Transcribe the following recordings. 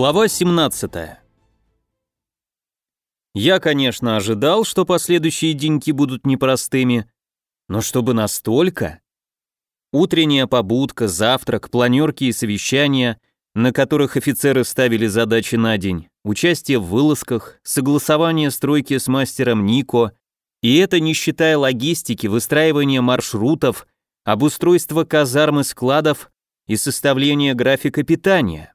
Глава 17. Я, конечно, ожидал, что последующие деньки будут непростыми, но чтобы настолько? Утренняя побудка, завтрак, планерки и совещания, на которых офицеры ставили задачи на день, участие в вылазках, согласование стройки с мастером Нико, и это не считая логистики, выстраивания маршрутов, обустройства казарм и складов и составления графика питания.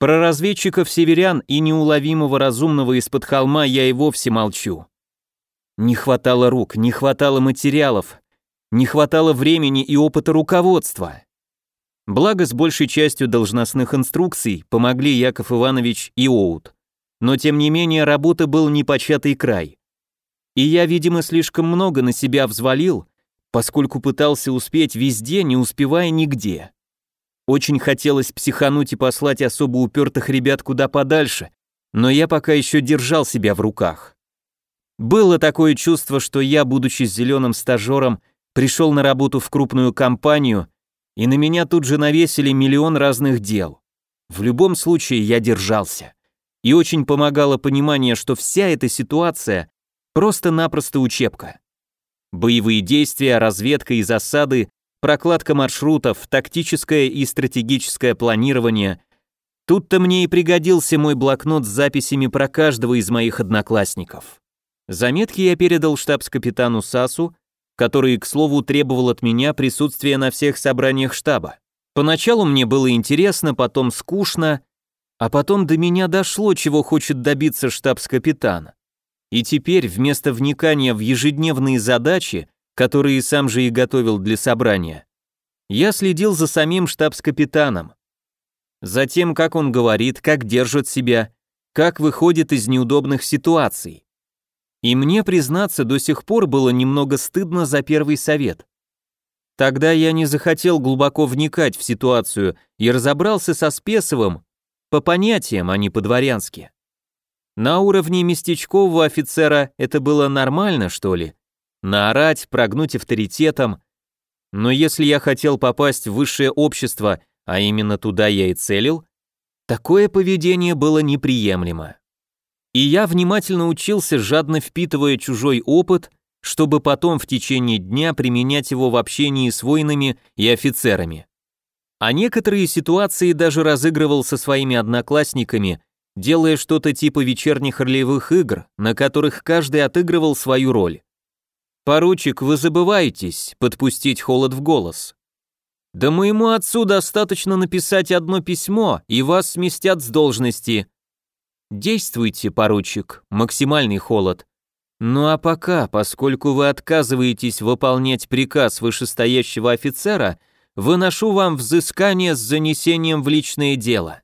Про разведчиков-северян и неуловимого разумного из-под холма я и вовсе молчу. Не хватало рук, не хватало материалов, не хватало времени и опыта руководства. Благо, с большей частью должностных инструкций помогли Яков Иванович и Оут. Но тем не менее, работа был непочатый край. И я, видимо, слишком много на себя взвалил, поскольку пытался успеть везде, не успевая нигде. Очень хотелось психануть и послать особо упертых ребят куда подальше, но я пока еще держал себя в руках. Было такое чувство, что я, будучи зеленым стажером, пришел на работу в крупную компанию, и на меня тут же навесили миллион разных дел. В любом случае я держался. И очень помогало понимание, что вся эта ситуация просто-напросто учебка. Боевые действия, разведка и засады прокладка маршрутов, тактическое и стратегическое планирование. Тут-то мне и пригодился мой блокнот с записями про каждого из моих одноклассников. Заметки я передал штабс-капитану Сасу, который, к слову, требовал от меня присутствия на всех собраниях штаба. Поначалу мне было интересно, потом скучно, а потом до меня дошло, чего хочет добиться штабс-капитан. И теперь, вместо вникания в ежедневные задачи, которые сам же и готовил для собрания, я следил за самим штабс-капитаном. За тем, как он говорит, как держит себя, как выходит из неудобных ситуаций. И мне, признаться, до сих пор было немного стыдно за первый совет. Тогда я не захотел глубоко вникать в ситуацию и разобрался со Спесовым по понятиям, а не по-дворянски. На уровне местечкового офицера это было нормально, что ли? Наорать, прогнуть авторитетом. Но если я хотел попасть в высшее общество, а именно туда я и целил, такое поведение было неприемлемо. И я внимательно учился, жадно впитывая чужой опыт, чтобы потом в течение дня применять его в общении с воинами и офицерами. А некоторые ситуации даже разыгрывал со своими одноклассниками, делая что-то типа вечерних ролевых игр, на которых каждый отыгрывал свою роль. «Поручик, вы забываетесь подпустить холод в голос. Да моему отцу достаточно написать одно письмо, и вас сместят с должности. Действуйте, поручик, максимальный холод. Ну а пока, поскольку вы отказываетесь выполнять приказ вышестоящего офицера, выношу вам взыскание с занесением в личное дело.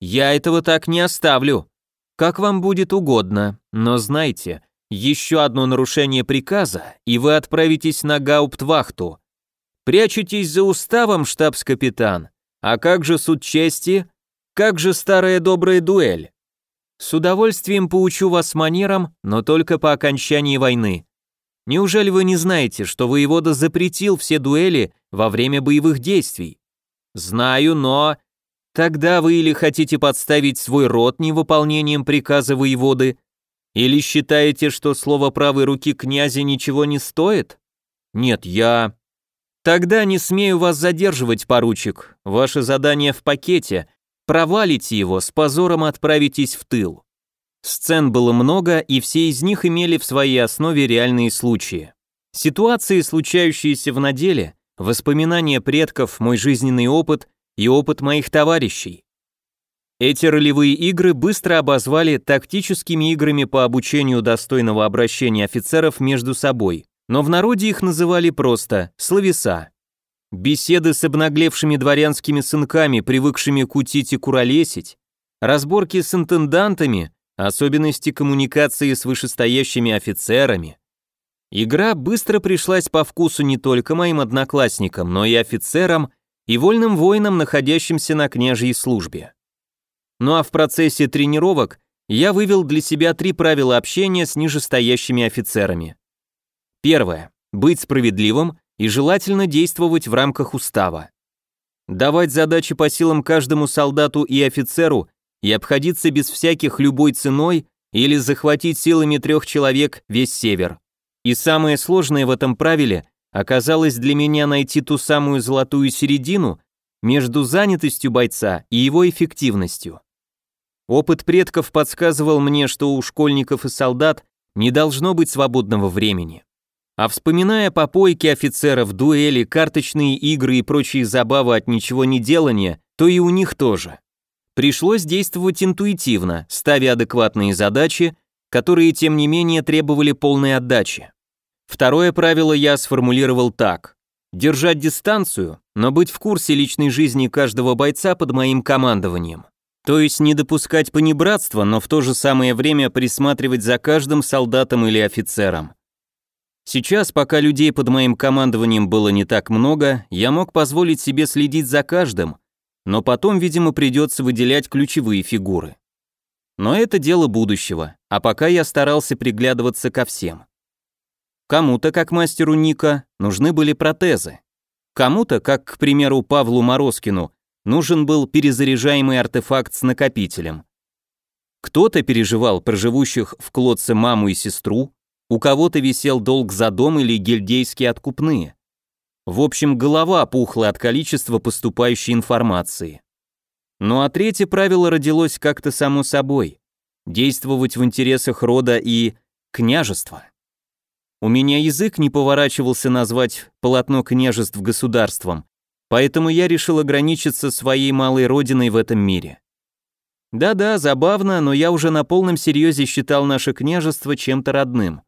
Я этого так не оставлю. Как вам будет угодно, но знайте, еще одно нарушение приказа, и вы отправитесь на гауптвахту. Прячетесь за уставом, штабс-капитан. А как же суд чести? Как же старая добрая дуэль? С удовольствием поучу вас манерам, но только по окончании войны. Неужели вы не знаете, что воевода запретил все дуэли во время боевых действий? Знаю, но... Тогда вы или хотите подставить свой род невыполнением приказа воеводы, или считаете, что слово правой руки князя ничего не стоит? Нет, я... Тогда не смею вас задерживать, поручик. Ваше задание в пакете. Провалите его, с позором отправитесь в тыл. Сцен было много, и все из них имели в своей основе реальные случаи. Ситуации, случающиеся в наделе, воспоминания предков, мой жизненный опыт и опыт моих товарищей. Эти ролевые игры быстро обозвали тактическими играми по обучению достойного обращения офицеров между собой, но в народе их называли просто «словеса». Беседы с обнаглевшими дворянскими сынками, привыкшими кутить и куролесить, разборки с интендантами, особенности коммуникации с вышестоящими офицерами. Игра быстро пришлась по вкусу не только моим одноклассникам, но и офицерам и вольным воинам, находящимся на княжьей службе. Ну а в процессе тренировок я вывел для себя три правила общения с нижестоящими офицерами. Первое. Быть справедливым и желательно действовать в рамках устава. Давать задачи по силам каждому солдату и офицеру и обходиться без всяких любой ценой или захватить силами трех человек весь север. И самое сложное в этом правиле оказалось для меня найти ту самую золотую середину между занятостью бойца и его эффективностью. Опыт предков подсказывал мне, что у школьников и солдат не должно быть свободного времени. А вспоминая попойки офицеров, дуэли, карточные игры и прочие забавы от ничего не делания, то и у них тоже. Пришлось действовать интуитивно, ставя адекватные задачи, которые, тем не менее, требовали полной отдачи. Второе правило я сформулировал так. Держать дистанцию, но быть в курсе личной жизни каждого бойца под моим командованием. То есть не допускать понебратства, но в то же самое время присматривать за каждым солдатом или офицером. Сейчас, пока людей под моим командованием было не так много, я мог позволить себе следить за каждым, но потом, видимо, придется выделять ключевые фигуры. Но это дело будущего, а пока я старался приглядываться ко всем. Кому-то, как мастеру Ника, нужны были протезы. Кому-то, как, к примеру, Павлу Морозкину, нужен был перезаряжаемый артефакт с накопителем. Кто-то переживал про живущих в Клодце маму и сестру, у кого-то висел долг за дом или гильдейские откупные. В общем, голова пухла от количества поступающей информации. Ну а третье правило родилось как-то само собой. Действовать в интересах рода и княжества. У меня язык не поворачивался назвать полотно княжеств государством, поэтому я решил ограничиться своей малой родиной в этом мире. Да-да, забавно, но я уже на полном серьезе считал наше княжество чем-то родным.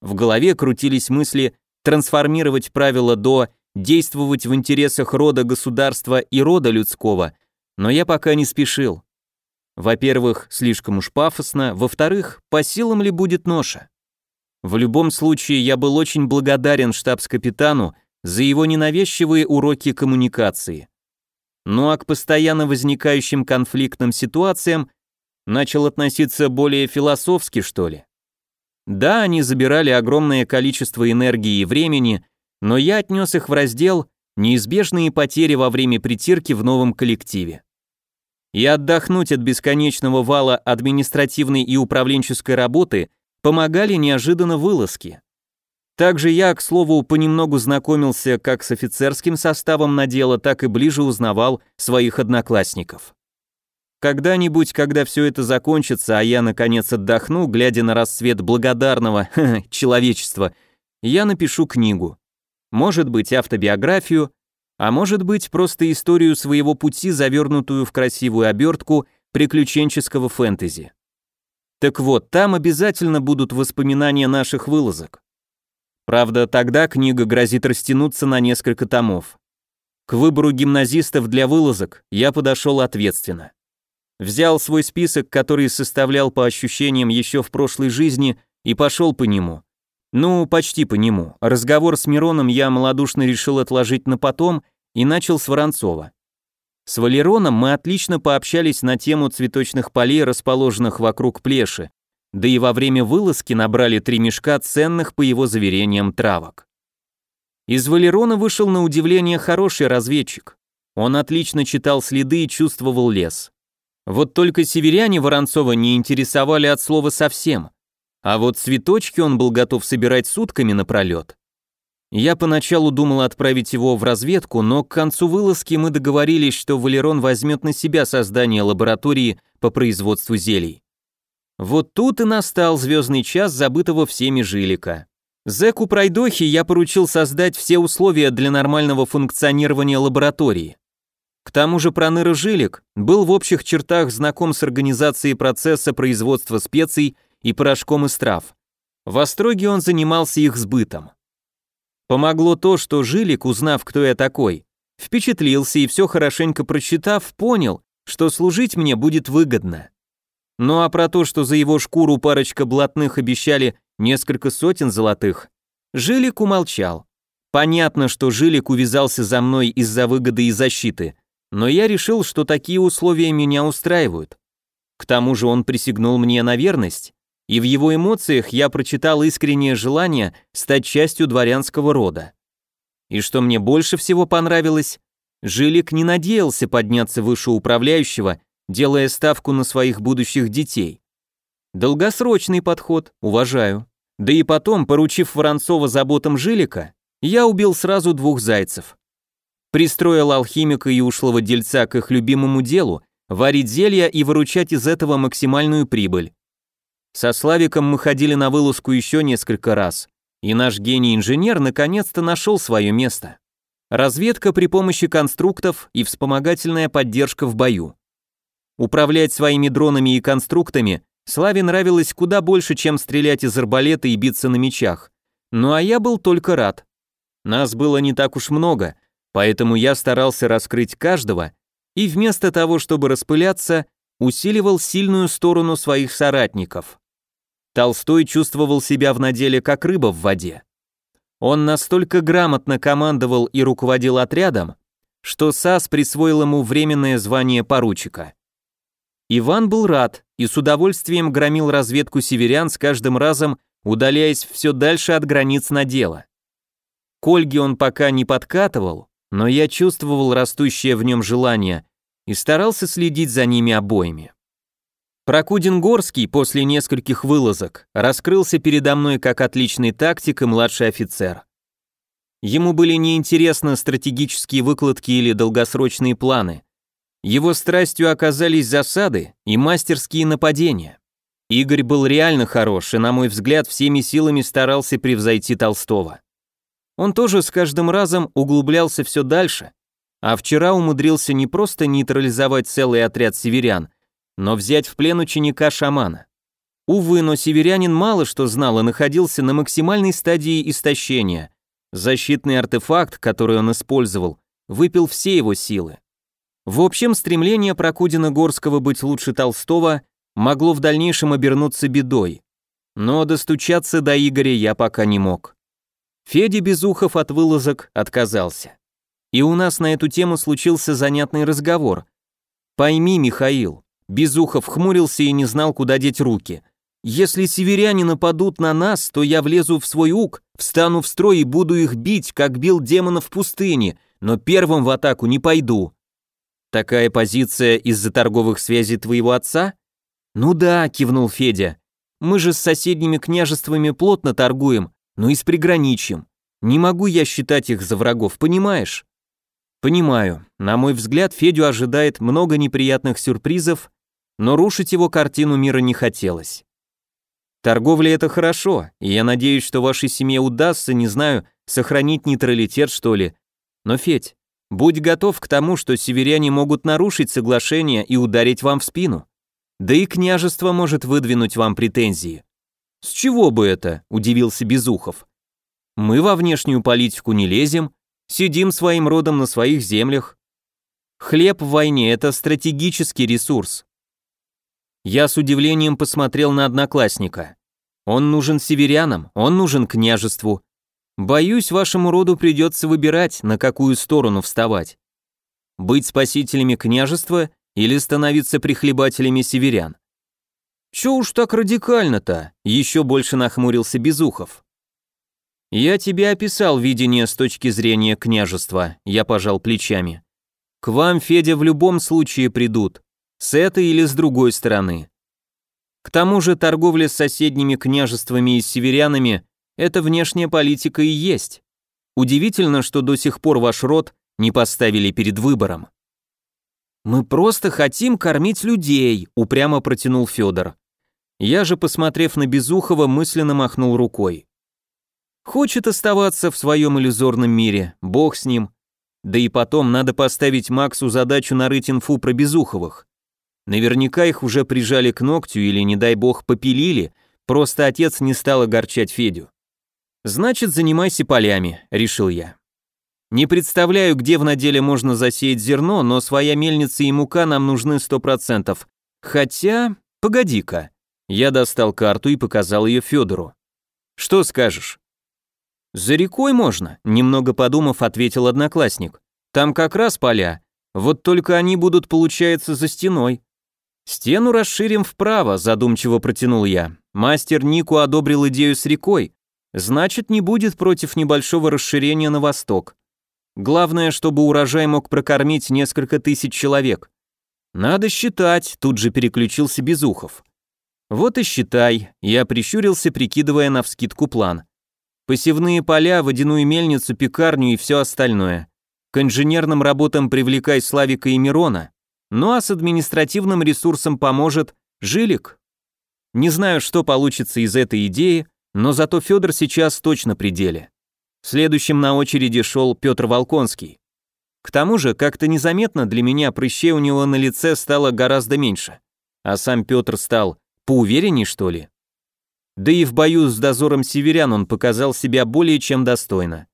В голове крутились мысли трансформировать правила до действовать в интересах рода государства и рода людского, но я пока не спешил. Во-первых, слишком уж пафосно, во-вторых, по силам ли будет ноша? В любом случае, я был очень благодарен штабс-капитану за его ненавязчивые уроки коммуникации. Ну а к постоянно возникающим конфликтным ситуациям начал относиться более философски, что ли. Да, они забирали огромное количество энергии и времени, но я отнес их в раздел «Неизбежные потери во время притирки в новом коллективе». И отдохнуть от бесконечного вала административной и управленческой работы помогали неожиданно вылазки. Также я, к слову, понемногу знакомился как с офицерским составом на дело, так и ближе узнавал своих одноклассников. Когда-нибудь, когда все это закончится, а я наконец отдохну, глядя на рассвет благодарного человечества, я напишу книгу. Может быть, автобиографию, а может быть, просто историю своего пути, завернутую в красивую обертку приключенческого фэнтези. Так вот, там обязательно будут воспоминания наших вылазок. Правда, тогда книга грозит растянуться на несколько томов. К выбору гимназистов для вылазок я подошел ответственно. Взял свой список, который составлял по ощущениям еще в прошлой жизни, и пошел по нему. Ну, почти по нему. Разговор с Мироном я малодушно решил отложить на потом и начал с Воронцова. С Валероном мы отлично пообщались на тему цветочных полей, расположенных вокруг плеши, да и во время вылазки набрали три мешка ценных, по его заверениям, травок. Из Валерона вышел на удивление хороший разведчик. Он отлично читал следы и чувствовал лес. Вот только северяне Воронцова не интересовали от слова совсем. А вот цветочки он был готов собирать сутками напролет. Я поначалу думал отправить его в разведку, но к концу вылазки мы договорились, что Валерон возьмет на себя создание лаборатории по производству зелий. Вот тут и настал звездный час забытого всеми жилика. Зеку Пройдохи я поручил создать все условия для нормального функционирования лаборатории. К тому же Проныра Жилик был в общих чертах знаком с организацией процесса производства специй и порошком из трав. В Остроге он занимался их сбытом. Помогло то, что Жилик, узнав, кто я такой, впечатлился и все хорошенько прочитав, понял, что служить мне будет выгодно. Ну а про то, что за его шкуру парочка блатных обещали несколько сотен золотых, Жилик умолчал. Понятно, что Жилик увязался за мной из-за выгоды и защиты, но я решил, что такие условия меня устраивают. К тому же он присягнул мне на верность, и в его эмоциях я прочитал искреннее желание стать частью дворянского рода. И что мне больше всего понравилось, Жилик не надеялся подняться выше управляющего делая ставку на своих будущих детей. Долгосрочный подход, уважаю. Да и потом, поручив Воронцова заботам Жилика, я убил сразу двух зайцев. Пристроил алхимика и ушлого дельца к их любимому делу, варить зелья и выручать из этого максимальную прибыль. Со Славиком мы ходили на вылазку еще несколько раз, и наш гений-инженер наконец-то нашел свое место. Разведка при помощи конструктов и вспомогательная поддержка в бою. Управлять своими дронами и конструктами Славе нравилось куда больше, чем стрелять из арбалета и биться на мечах. Ну а я был только рад. Нас было не так уж много, поэтому я старался раскрыть каждого и вместо того, чтобы распыляться, усиливал сильную сторону своих соратников. Толстой чувствовал себя в наделе как рыба в воде. Он настолько грамотно командовал и руководил отрядом, что САС присвоил ему временное звание поручика. Иван был рад и с удовольствием громил разведку северян с каждым разом, удаляясь все дальше от границ надела. К Ольге он пока не подкатывал, но я чувствовал растущее в нем желание и старался следить за ними обоими. Прокудин-Горский после нескольких вылазок раскрылся передо мной как отличный тактик и младший офицер. Ему были неинтересны стратегические выкладки или долгосрочные планы – его страстью оказались засады и мастерские нападения. Игорь был реально хорош и, на мой взгляд, всеми силами старался превзойти Толстого. Он тоже с каждым разом углублялся все дальше, а вчера умудрился не просто нейтрализовать целый отряд северян, но взять в плен ученика-шамана. Увы, но северянин мало что знал и находился на максимальной стадии истощения. Защитный артефакт, который он использовал, выпил все его силы. В общем, стремление Прокудина-Горского быть лучше Толстого могло в дальнейшем обернуться бедой. Но достучаться до Игоря я пока не мог. Федя Безухов от вылазок отказался. И у нас на эту тему случился занятный разговор. «Пойми, Михаил», Безухов хмурился и не знал, куда деть руки. «Если северяне нападут на нас, то я влезу в свой ук, встану в строй и буду их бить, как бил демонов в пустыне, но первым в атаку не пойду. Такая позиция из-за торговых связей твоего отца? Ну да, кивнул Федя. Мы же с соседними княжествами плотно торгуем, но и с приграничьем. Не могу я считать их за врагов, понимаешь? Понимаю. На мой взгляд, Федю ожидает много неприятных сюрпризов, но рушить его картину мира не хотелось. Торговля это хорошо, и я надеюсь, что вашей семье удастся, не знаю, сохранить нейтралитет, что ли. Но, Федь, Будь готов к тому, что северяне могут нарушить соглашение и ударить вам в спину. Да и княжество может выдвинуть вам претензии. С чего бы это? удивился Безухов. Мы во внешнюю политику не лезем, сидим своим родом на своих землях. Хлеб в войне это стратегический ресурс. Я с удивлением посмотрел на одноклассника. Он нужен северянам, он нужен княжеству, Боюсь, вашему роду придется выбирать, на какую сторону вставать. Быть спасителями княжества или становиться прихлебателями северян. Чё уж так радикально-то? Еще больше нахмурился Безухов. Я тебе описал видение с точки зрения княжества, я пожал плечами. К вам, Федя, в любом случае придут, с этой или с другой стороны. К тому же торговля с соседними княжествами и северянами это внешняя политика и есть. Удивительно, что до сих пор ваш род не поставили перед выбором. Мы просто хотим кормить людей, упрямо протянул Федор. Я же, посмотрев на Безухова, мысленно махнул рукой. Хочет оставаться в своем иллюзорном мире, бог с ним. Да и потом надо поставить Максу задачу нарыть инфу про Безуховых. Наверняка их уже прижали к ногтю или, не дай бог, попилили, просто отец не стал огорчать Федю. «Значит, занимайся полями», — решил я. Не представляю, где в наделе можно засеять зерно, но своя мельница и мука нам нужны сто процентов. Хотя, погоди-ка. Я достал карту и показал ее Федору. Что скажешь? За рекой можно, немного подумав, ответил одноклассник. Там как раз поля. Вот только они будут, получается, за стеной. Стену расширим вправо, задумчиво протянул я. Мастер Нику одобрил идею с рекой, Значит, не будет против небольшого расширения на восток. Главное, чтобы урожай мог прокормить несколько тысяч человек. Надо считать, тут же переключился Безухов. Вот и считай, я прищурился, прикидывая навскидку план. Посевные поля, водяную мельницу, пекарню и все остальное. К инженерным работам привлекай Славика и Мирона. Ну а с административным ресурсом поможет Жилик. Не знаю, что получится из этой идеи, но зато Федор сейчас точно при деле. Следующим на очереди шел Петр Волконский. К тому же, как-то незаметно для меня прыщей у него на лице стало гораздо меньше. А сам Петр стал поуверенней, что ли? Да и в бою с дозором северян он показал себя более чем достойно.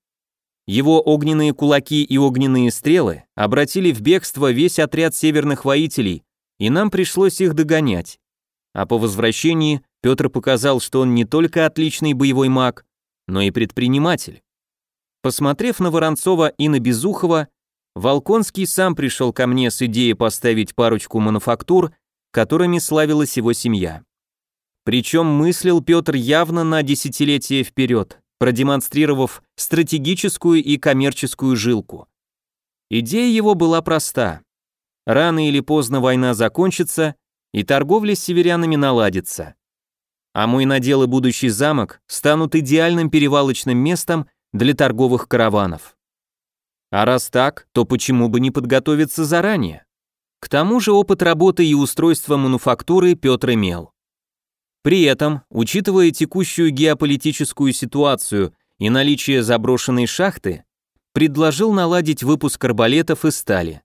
Его огненные кулаки и огненные стрелы обратили в бегство весь отряд северных воителей, и нам пришлось их догонять. А по возвращении Петр показал, что он не только отличный боевой маг, но и предприниматель. Посмотрев на Воронцова и на Безухова, Волконский сам пришел ко мне с идеей поставить парочку мануфактур, которыми славилась его семья. Причем мыслил Петр явно на десятилетие вперед, продемонстрировав стратегическую и коммерческую жилку. Идея его была проста. Рано или поздно война закончится, и торговля с северянами наладится. А мой надел и будущий замок станут идеальным перевалочным местом для торговых караванов. А раз так, то почему бы не подготовиться заранее? К тому же опыт работы и устройства мануфактуры Петр имел. При этом, учитывая текущую геополитическую ситуацию и наличие заброшенной шахты, предложил наладить выпуск арбалетов и стали.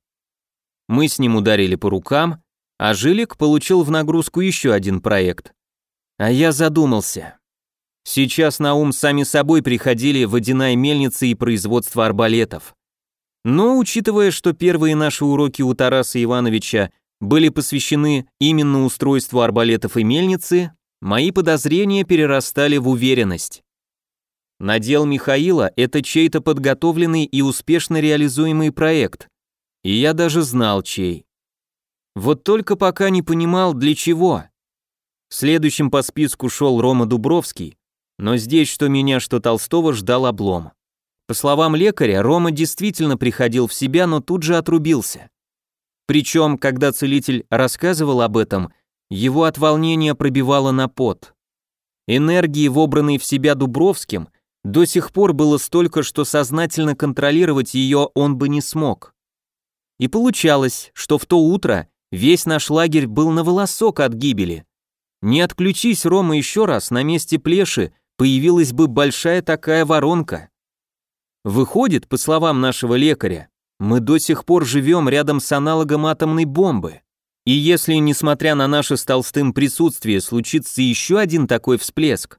Мы с ним ударили по рукам, а Жилик получил в нагрузку еще один проект. А я задумался. Сейчас на ум сами собой приходили водяная мельница и производство арбалетов. Но учитывая, что первые наши уроки у Тараса Ивановича были посвящены именно устройству арбалетов и мельницы, мои подозрения перерастали в уверенность. Надел Михаила – это чей-то подготовленный и успешно реализуемый проект, и я даже знал чей. Вот только пока не понимал, для чего. Следующим по списку шел Рома Дубровский, но здесь что меня, что Толстого ждал облом. По словам лекаря, Рома действительно приходил в себя, но тут же отрубился. Причем, когда целитель рассказывал об этом, его от волнения пробивало на пот. Энергии, вобранной в себя Дубровским, до сих пор было столько, что сознательно контролировать ее он бы не смог. И получалось, что в то утро весь наш лагерь был на волосок от гибели. Не отключись, Рома, еще раз, на месте плеши появилась бы большая такая воронка. Выходит, по словам нашего лекаря, мы до сих пор живем рядом с аналогом атомной бомбы. И если, несмотря на наше с Толстым присутствие, случится еще один такой всплеск,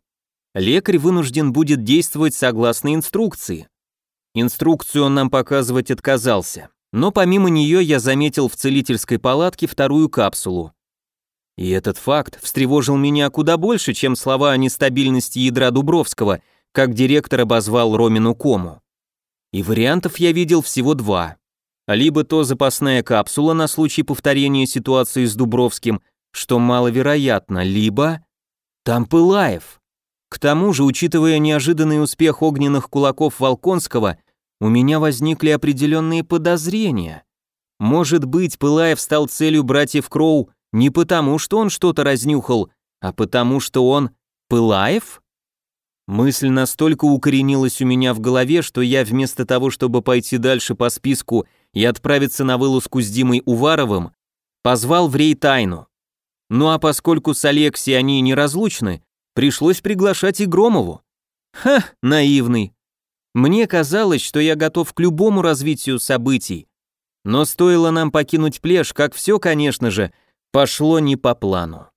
лекарь вынужден будет действовать согласно инструкции. Инструкцию он нам показывать отказался, но помимо нее я заметил в целительской палатке вторую капсулу. И этот факт встревожил меня куда больше, чем слова о нестабильности ядра Дубровского, как директор обозвал Ромину кому. И вариантов я видел всего два. Либо то запасная капсула на случай повторения ситуации с Дубровским, что маловероятно, либо... Там Пылаев. К тому же, учитывая неожиданный успех огненных кулаков Волконского, у меня возникли определенные подозрения. Может быть, Пылаев стал целью братьев Кроу не потому, что он что-то разнюхал, а потому, что он Пылаев? Мысль настолько укоренилась у меня в голове, что я вместо того, чтобы пойти дальше по списку и отправиться на вылазку с Димой Уваровым, позвал в рей тайну. Ну а поскольку с Алексией они неразлучны, пришлось приглашать и Громову. Ха, наивный. Мне казалось, что я готов к любому развитию событий. Но стоило нам покинуть плешь, как все, конечно же, пошло не по плану.